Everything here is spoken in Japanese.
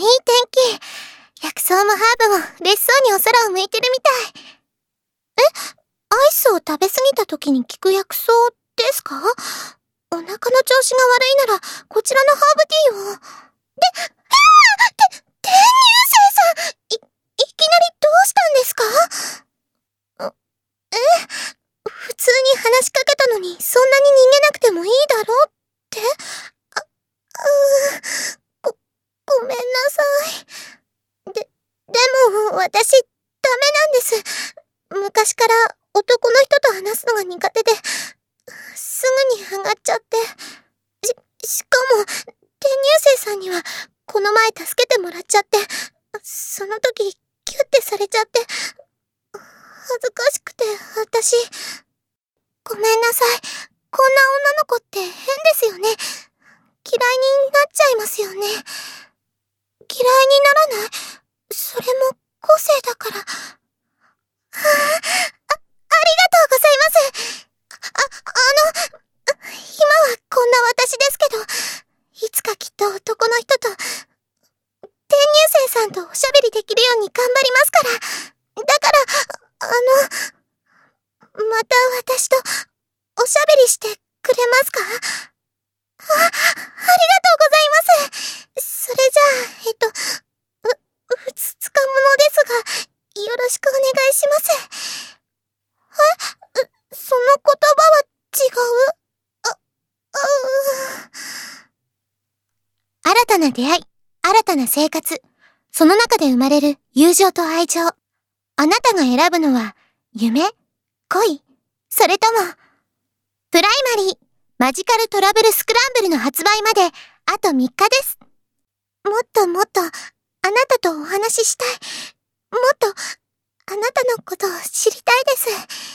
いい天気。薬草もハーブも嬉しそうにお空を向いてるみたい。え、アイスを食べ過ぎた時に効く薬草ですか？お腹の調子が悪いなら、こちらのハーブティーを。で、ああて、天乳星さんい、いきなりどうしたんですか？え普通に話しかけたのに、そんなに逃げなくてもいいだろうってあ、うー、ご、ごめんなさい。で、でも、私、ダメなんです。昔から男の人と話すのが苦手で、すぐに上がっちゃって。し、しかも、転入生さんには、この前助けてもらっちゃって、その時、キュッてされちゃって、恥ずかしくて、私、ごめんなさい。こんな女の子って変ですよね。嫌いになっちゃいますよね。嫌いにならない？それも個性だから。はあ、あ、ありがとうございます。あ、あの、今はこんな私ですけど、いつかきっと男の人と、転入生さんとおしゃべりできるように頑張りますから。だから、あの、また私とおしゃべりしてくれますか？あ、ありがとうございます。それじゃあ、えっと、う、ふつつかものですが、よろしくお願いします。えその言葉は違うあ、あ新たな出会い、新たな生活、その中で生まれる友情と愛情。あなたが選ぶのは、夢恋それとも、プライマリー、マジカルトラブルスクランブルの発売まで、あと3日です。もっともっと、あなたとお話ししたい。もっと、あなたのことを知りたいです。